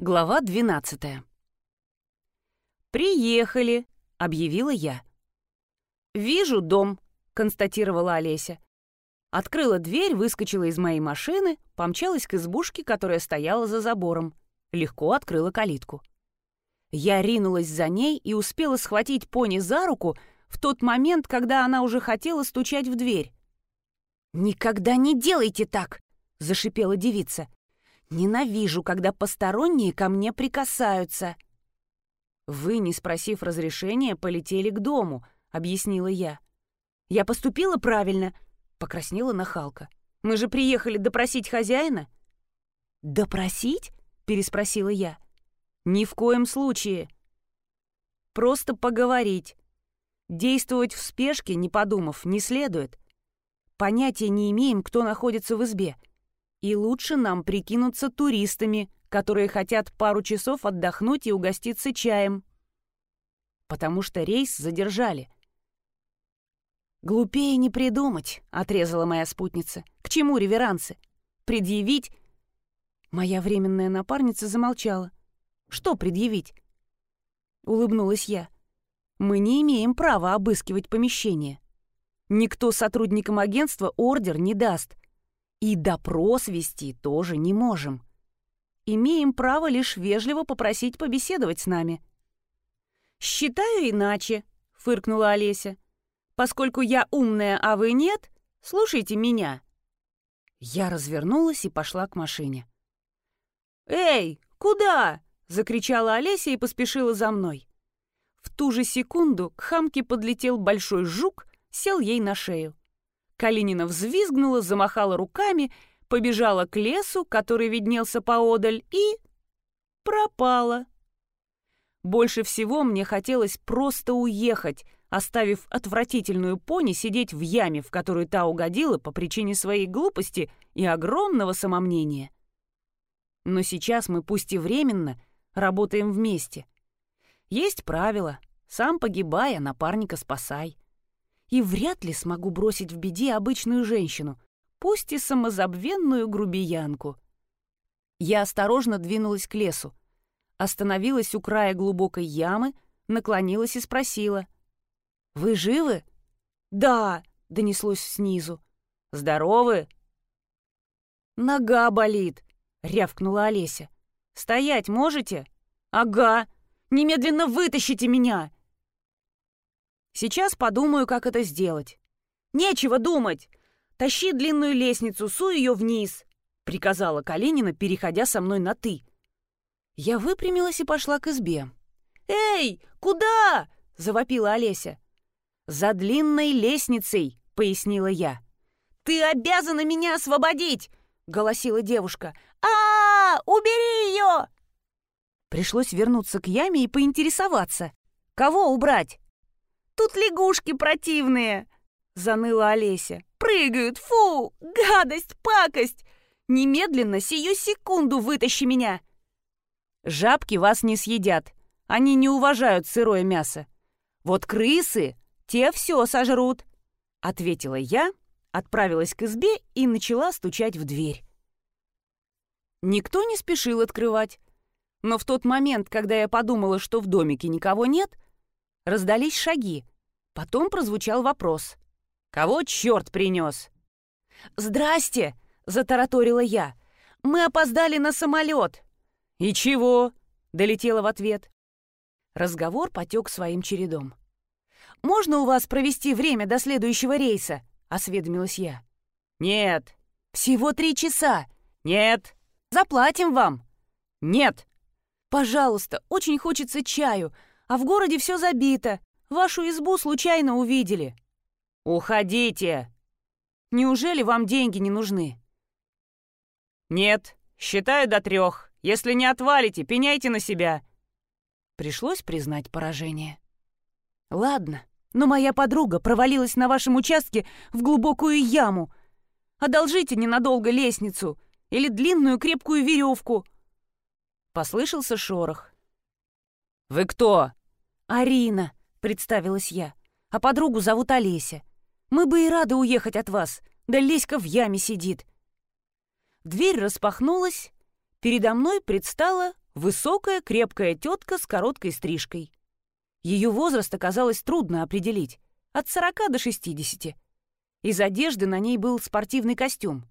Глава 12 «Приехали», — объявила я. «Вижу дом», — констатировала Олеся. Открыла дверь, выскочила из моей машины, помчалась к избушке, которая стояла за забором. Легко открыла калитку. Я ринулась за ней и успела схватить пони за руку в тот момент, когда она уже хотела стучать в дверь. «Никогда не делайте так!» — зашипела девица. Ненавижу, когда посторонние ко мне прикасаются. Вы, не спросив разрешения, полетели к дому, объяснила я. Я поступила правильно, покраснела нахалка. Мы же приехали допросить хозяина. Допросить? переспросила я. Ни в коем случае. Просто поговорить. Действовать в спешке, не подумав, не следует. Понятия не имеем, кто находится в избе — и лучше нам прикинуться туристами, которые хотят пару часов отдохнуть и угоститься чаем. Потому что рейс задержали. «Глупее не придумать», — отрезала моя спутница. «К чему реверансы? Предъявить?» Моя временная напарница замолчала. «Что предъявить?» Улыбнулась я. «Мы не имеем права обыскивать помещение. Никто сотрудникам агентства ордер не даст. И допрос вести тоже не можем. Имеем право лишь вежливо попросить побеседовать с нами. «Считаю иначе», — фыркнула Олеся. «Поскольку я умная, а вы нет, слушайте меня». Я развернулась и пошла к машине. «Эй, куда?» — закричала Олеся и поспешила за мной. В ту же секунду к хамке подлетел большой жук, сел ей на шею. Калинина взвизгнула, замахала руками, побежала к лесу, который виднелся поодаль, и... пропала. Больше всего мне хотелось просто уехать, оставив отвратительную пони сидеть в яме, в которую та угодила по причине своей глупости и огромного самомнения. Но сейчас мы, пусть и временно, работаем вместе. Есть правило — сам погибай, а напарника спасай и вряд ли смогу бросить в беде обычную женщину, пусть и самозабвенную грубиянку. Я осторожно двинулась к лесу, остановилась у края глубокой ямы, наклонилась и спросила. «Вы живы?» «Да», — донеслось снизу. «Здоровы?» «Нога болит», — рявкнула Олеся. «Стоять можете?» «Ага! Немедленно вытащите меня!» Сейчас подумаю, как это сделать. Нечего думать. Тащи длинную лестницу, суй ее вниз, приказала Калинина, переходя со мной на ты. Я выпрямилась и пошла к избе. Эй, куда? завопила Олеся. За длинной лестницей, пояснила я. Ты обязана меня освободить, голосила девушка. А, -а, -а убери ее! Пришлось вернуться к яме и поинтересоваться. Кого убрать? Тут лягушки противные!» — заныла Олеся. «Прыгают! Фу! Гадость! Пакость! Немедленно, сию секунду вытащи меня!» «Жабки вас не съедят. Они не уважают сырое мясо. Вот крысы, те все сожрут!» — ответила я, отправилась к избе и начала стучать в дверь. Никто не спешил открывать. Но в тот момент, когда я подумала, что в домике никого нет, Раздались шаги. Потом прозвучал вопрос. «Кого черт принес?» «Здрасте!» — затараторила я. «Мы опоздали на самолет!» «И чего?» — долетела в ответ. Разговор потек своим чередом. «Можно у вас провести время до следующего рейса?» — осведомилась я. «Нет». «Всего три часа?» «Нет». «Заплатим вам?» «Нет». «Пожалуйста, очень хочется чаю, а в городе все забито. Вашу избу случайно увидели». «Уходите!» «Неужели вам деньги не нужны?» «Нет, считаю до трех. Если не отвалите, пеняйте на себя». Пришлось признать поражение. «Ладно, но моя подруга провалилась на вашем участке в глубокую яму. Одолжите ненадолго лестницу или длинную крепкую веревку». Послышался шорох. «Вы кто?» «Арина», — представилась я. «А подругу зовут Олеся. Мы бы и рады уехать от вас, да Леська в яме сидит». Дверь распахнулась, передо мной предстала Высокая, крепкая тетка с короткой стрижкой. Ее возраст оказалось трудно определить. От 40 до 60. Из одежды на ней был спортивный костюм.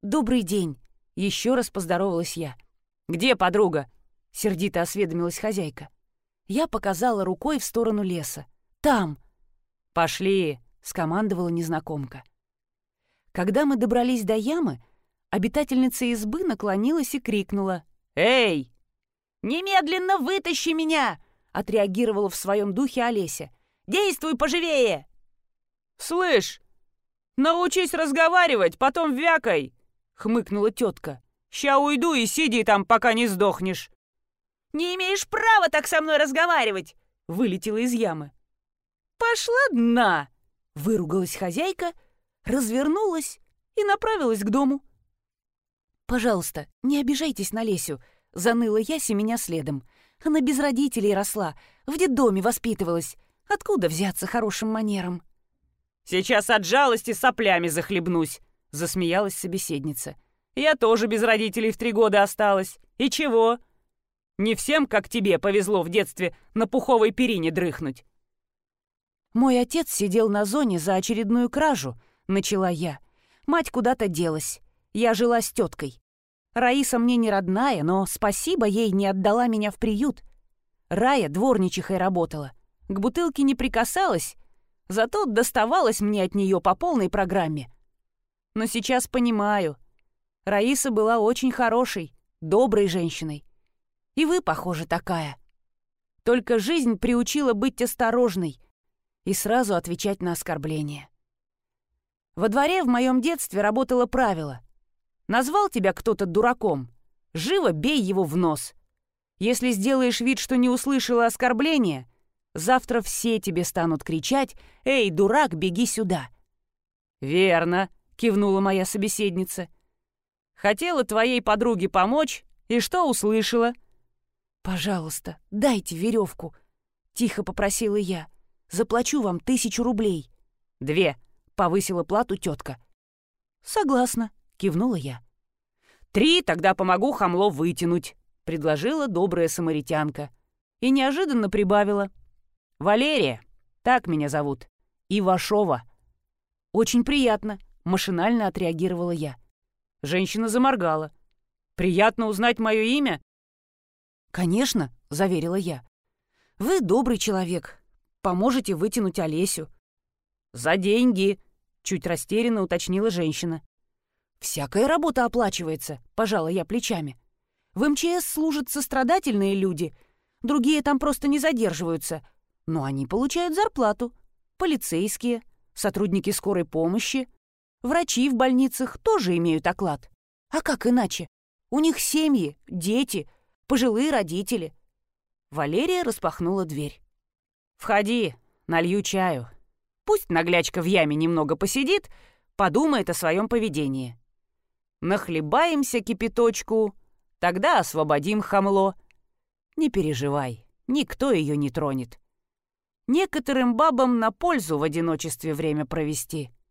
«Добрый день!» — еще раз поздоровалась я. «Где подруга?» — сердито осведомилась хозяйка. Я показала рукой в сторону леса. «Там!» «Пошли!» — скомандовала незнакомка. Когда мы добрались до ямы, обитательница избы наклонилась и крикнула. «Эй! Немедленно вытащи меня!» — отреагировала в своем духе Олеся. «Действуй поживее!» «Слышь, научись разговаривать, потом вякай!» — хмыкнула тетка. «Ща уйду и сиди там, пока не сдохнешь!» «Не имеешь права так со мной разговаривать!» — вылетела из ямы. «Пошла дна!» — выругалась хозяйка, развернулась и направилась к дому. «Пожалуйста, не обижайтесь на Лесю», — заныла я, меня следом. Она без родителей росла, в детдоме воспитывалась. Откуда взяться хорошим манерам? «Сейчас от жалости соплями захлебнусь», — засмеялась собеседница. «Я тоже без родителей в три года осталась. И чего? Не всем, как тебе, повезло в детстве на пуховой перине дрыхнуть». «Мой отец сидел на зоне за очередную кражу», — начала я. «Мать куда-то делась. Я жила с теткой. Раиса мне не родная, но спасибо ей не отдала меня в приют. Рая дворничихой работала. К бутылке не прикасалась, зато доставалось мне от нее по полной программе. Но сейчас понимаю. Раиса была очень хорошей, доброй женщиной. И вы, похоже, такая. Только жизнь приучила быть осторожной и сразу отвечать на оскорбления. Во дворе в моем детстве работало правило — Назвал тебя кто-то дураком? Живо бей его в нос. Если сделаешь вид, что не услышала оскорбления, завтра все тебе станут кричать «Эй, дурак, беги сюда!» «Верно», — кивнула моя собеседница. «Хотела твоей подруге помочь, и что услышала?» «Пожалуйста, дайте веревку», — тихо попросила я. «Заплачу вам тысячу рублей». «Две», — повысила плату тетка. «Согласна», кивнула я. «Три, тогда помогу хамло вытянуть», — предложила добрая самаритянка. И неожиданно прибавила. «Валерия, так меня зовут. Ивашова». «Очень приятно», — машинально отреагировала я. Женщина заморгала. «Приятно узнать мое имя?» «Конечно», — заверила я. «Вы добрый человек. Поможете вытянуть Олесю». «За деньги», — чуть растерянно уточнила женщина. «Всякая работа оплачивается», — пожала я плечами. «В МЧС служат сострадательные люди, другие там просто не задерживаются, но они получают зарплату. Полицейские, сотрудники скорой помощи, врачи в больницах тоже имеют оклад. А как иначе? У них семьи, дети, пожилые родители». Валерия распахнула дверь. «Входи, налью чаю. Пусть наглячка в яме немного посидит, подумает о своем поведении» нахлебаемся кипяточку, тогда освободим хамло. Не переживай, никто ее не тронет. Некоторым бабам на пользу в одиночестве время провести —